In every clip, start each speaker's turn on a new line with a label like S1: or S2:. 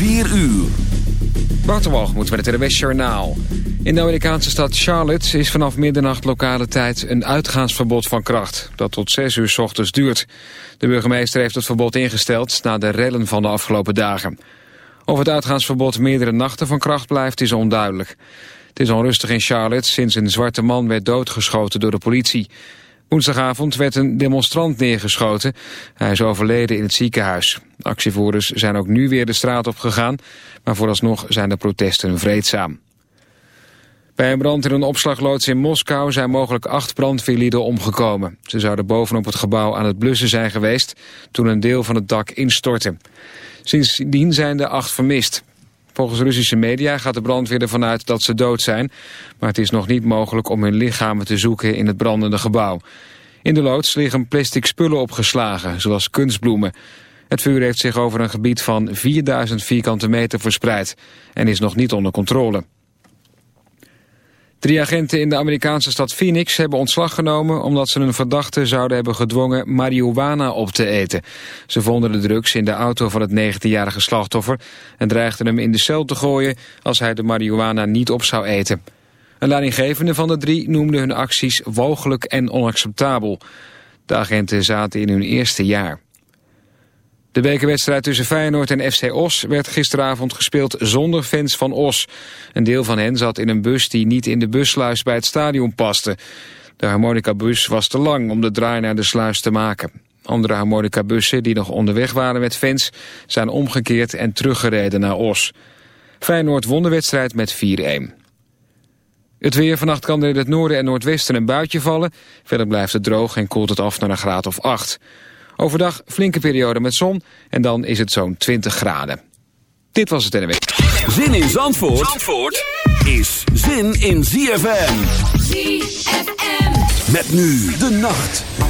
S1: 4 uur.
S2: moet met het RWS Journaal. In de Amerikaanse stad Charlotte is vanaf middernacht lokale tijd een uitgaansverbod van kracht. Dat tot 6 uur s ochtends duurt. De burgemeester heeft het verbod ingesteld na de rellen van de afgelopen dagen. Of het uitgaansverbod meerdere nachten van kracht blijft is onduidelijk. Het is onrustig in Charlotte sinds een zwarte man werd doodgeschoten door de politie. Woensdagavond werd een demonstrant neergeschoten. Hij is overleden in het ziekenhuis. Actievoerders zijn ook nu weer de straat op gegaan, maar vooralsnog zijn de protesten vreedzaam. Bij een brand in een opslagloods in Moskou zijn mogelijk acht brandweerlieden omgekomen. Ze zouden bovenop het gebouw aan het blussen zijn geweest toen een deel van het dak instortte. Sindsdien zijn de acht vermist. Volgens Russische media gaat de brandweer ervan uit dat ze dood zijn. Maar het is nog niet mogelijk om hun lichamen te zoeken in het brandende gebouw. In de loods liggen plastic spullen opgeslagen, zoals kunstbloemen. Het vuur heeft zich over een gebied van 4000 vierkante meter verspreid en is nog niet onder controle. Drie agenten in de Amerikaanse stad Phoenix hebben ontslag genomen... omdat ze een verdachte zouden hebben gedwongen marihuana op te eten. Ze vonden de drugs in de auto van het 19-jarige slachtoffer... en dreigden hem in de cel te gooien als hij de marihuana niet op zou eten. Een leidinggevende van de drie noemde hun acties wogelijk en onacceptabel. De agenten zaten in hun eerste jaar. De bekerwedstrijd tussen Feyenoord en FC Os werd gisteravond gespeeld zonder fans van Os. Een deel van hen zat in een bus die niet in de bussluis bij het stadion paste. De harmonica-bus was te lang om de draai naar de sluis te maken. Andere harmonica-bussen die nog onderweg waren met fans zijn omgekeerd en teruggereden naar Os. Feyenoord won de wedstrijd met 4-1. Het weer vannacht kan er in het noorden en noordwesten een buitje vallen. Verder blijft het droog en koelt het af naar een graad of 8. Overdag flinke periode met zon en dan is het zo'n 20 graden. Dit was het NW.
S1: Zin in Zandvoort, Zandvoort is zin in ZFM. ZFM. Met nu de nacht.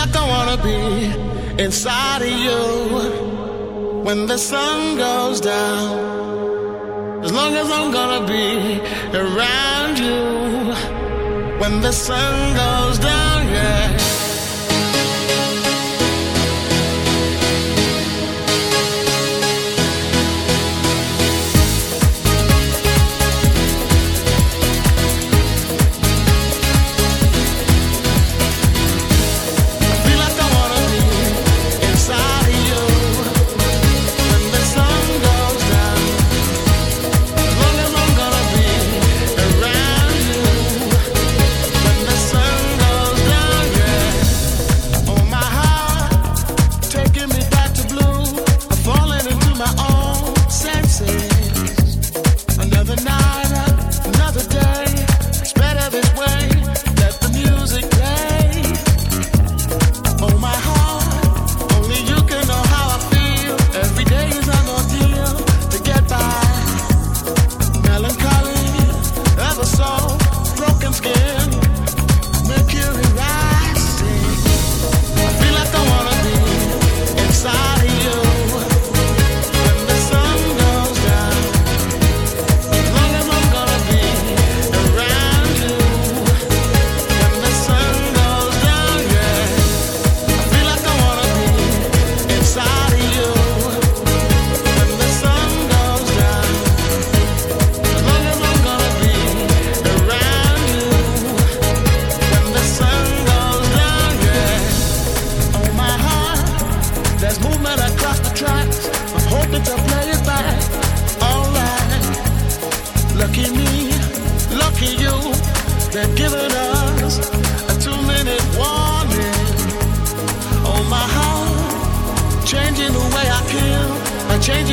S3: like I wanna be inside of you when the sun goes down. As long as I'm gonna be around you when the sun goes down, yeah.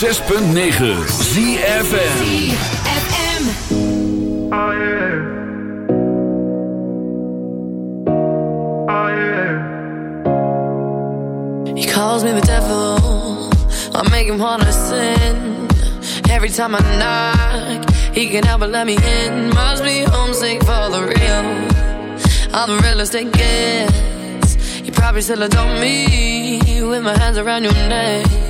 S4: 106.9 ZFM
S5: calls me the devil. I make him wanna sin. Every time I knock He can help but let me in. Must be homesick for the real. All the real estate gets. You probably still adore me With my hands around your neck.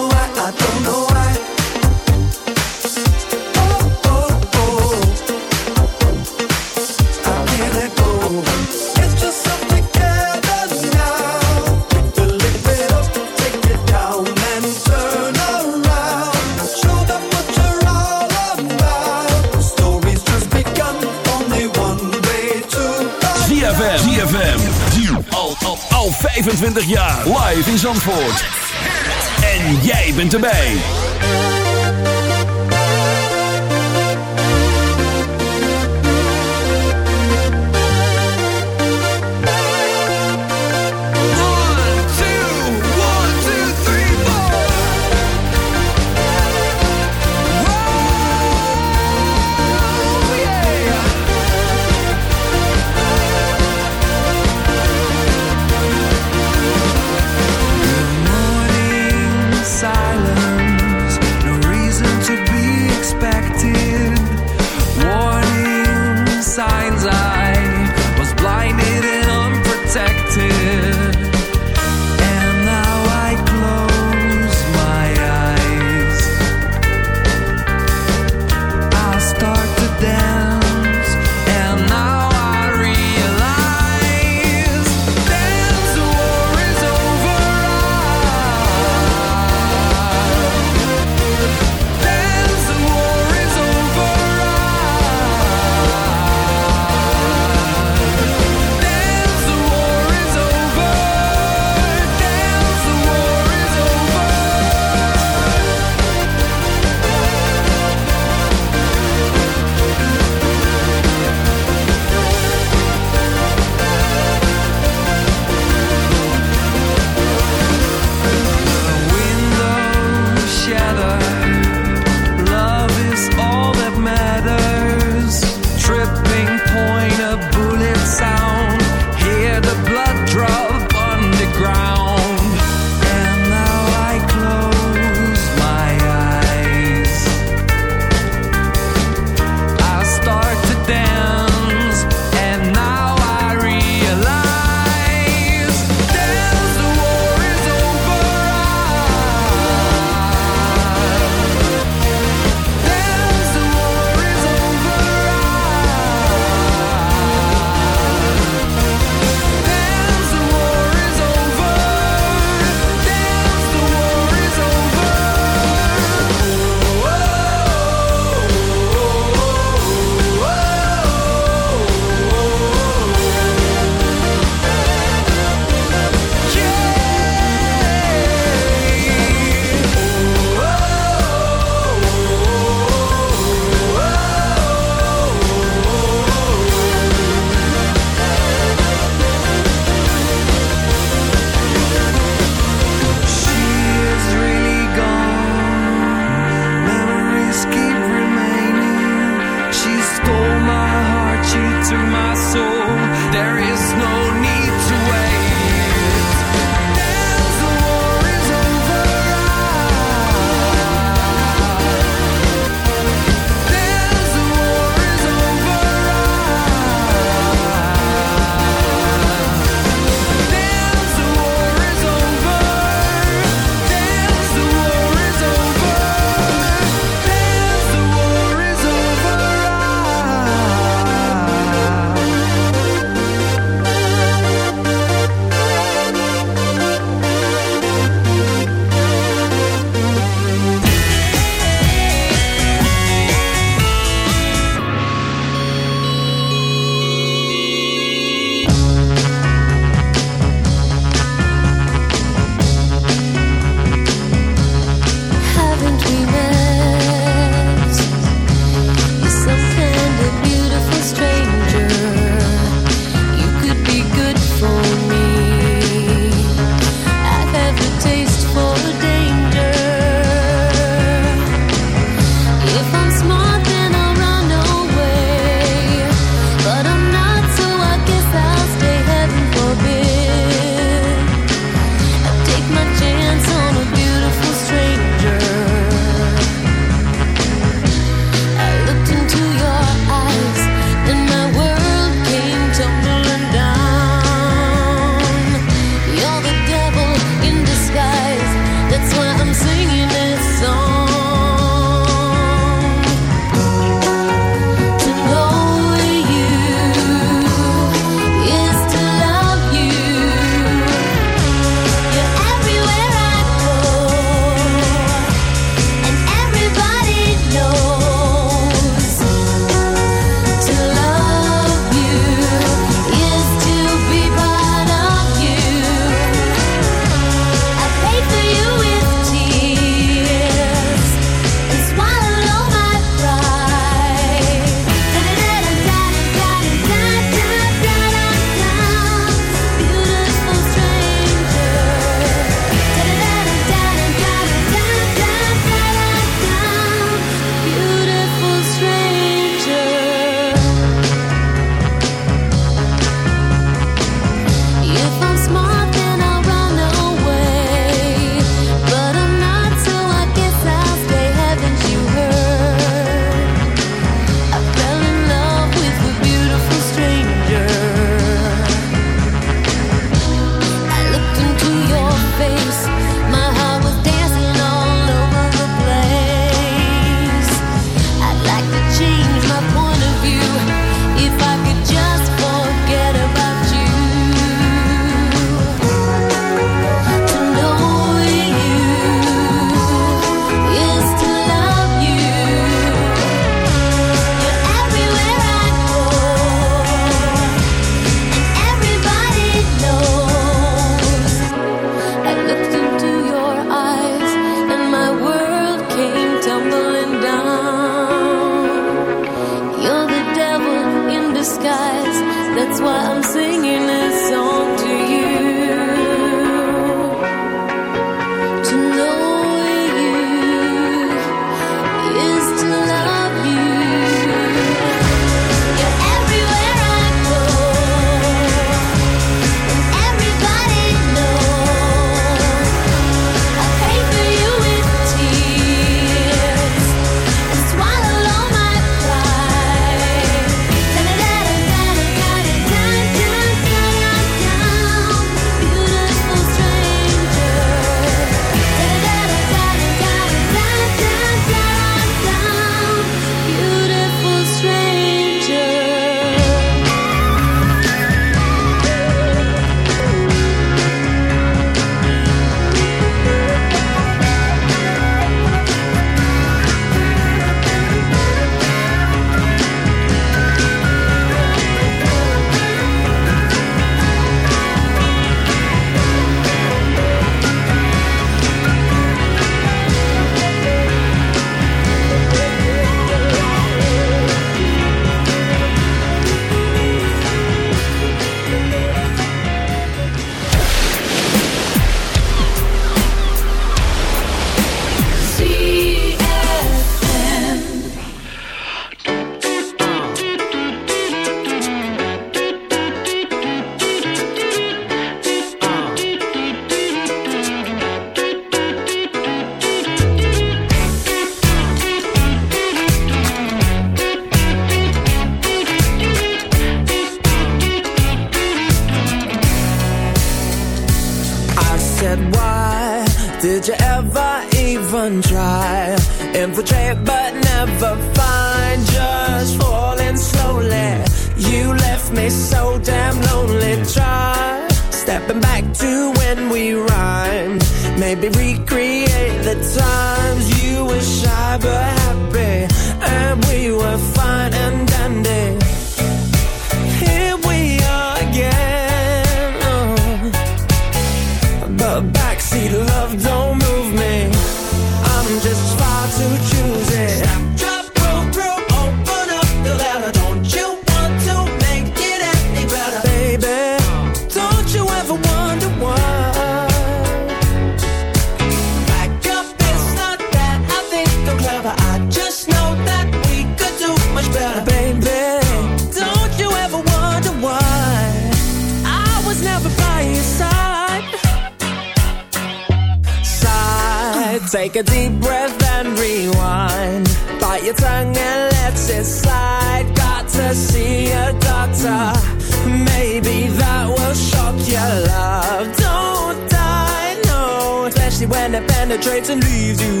S6: Penetrates and leaves you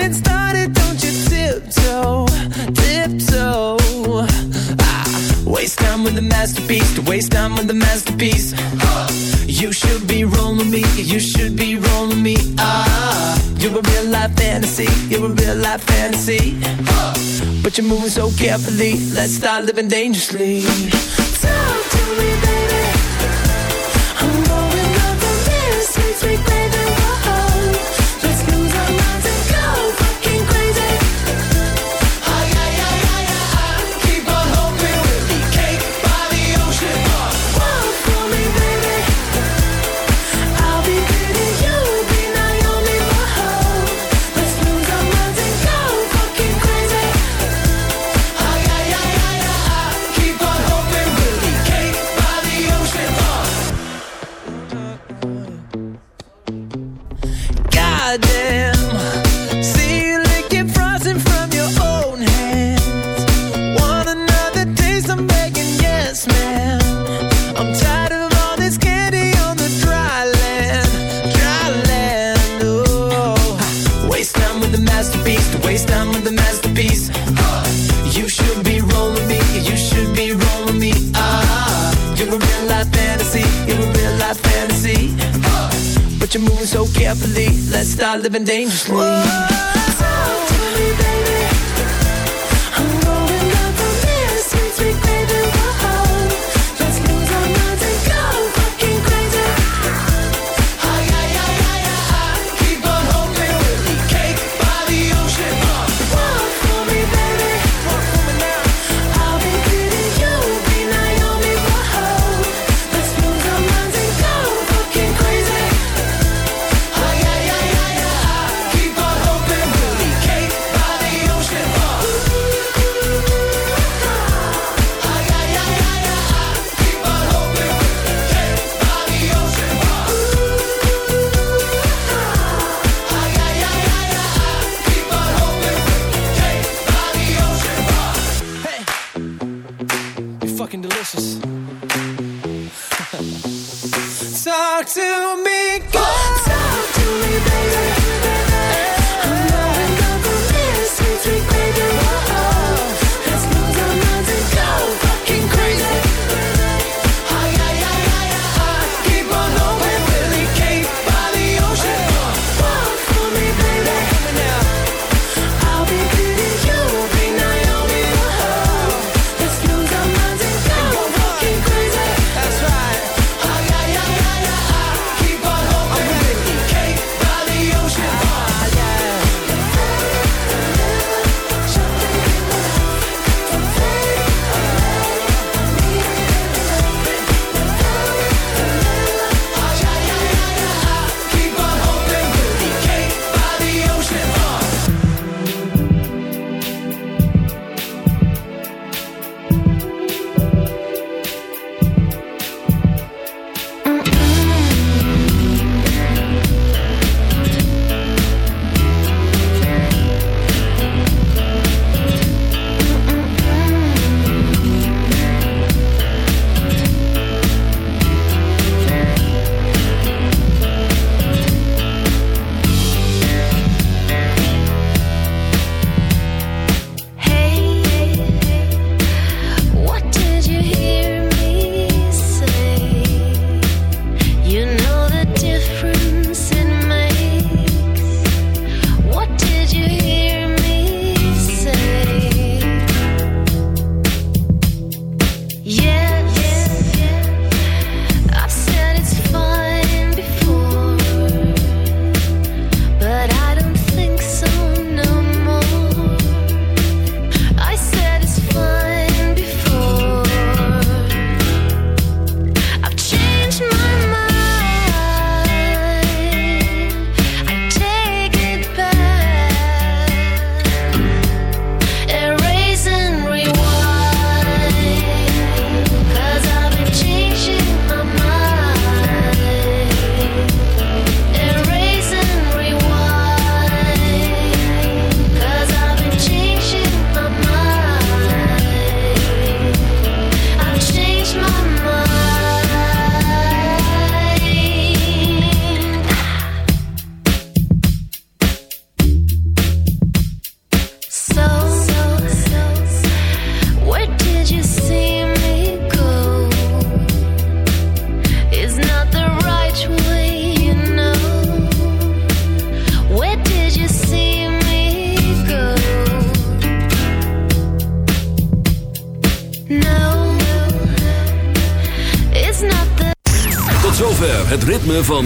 S6: getting started, don't you tiptoe, tiptoe. Ah, waste time with the masterpiece, waste time with the masterpiece. You should be rolling me, you should be rolling me. Ah, you're a real life fantasy, you're a real life fantasy. But you're moving so carefully, let's start living dangerously. Talk to me, baby. I'm going up from there, sweet, sweet baby.
S4: have been dangerously.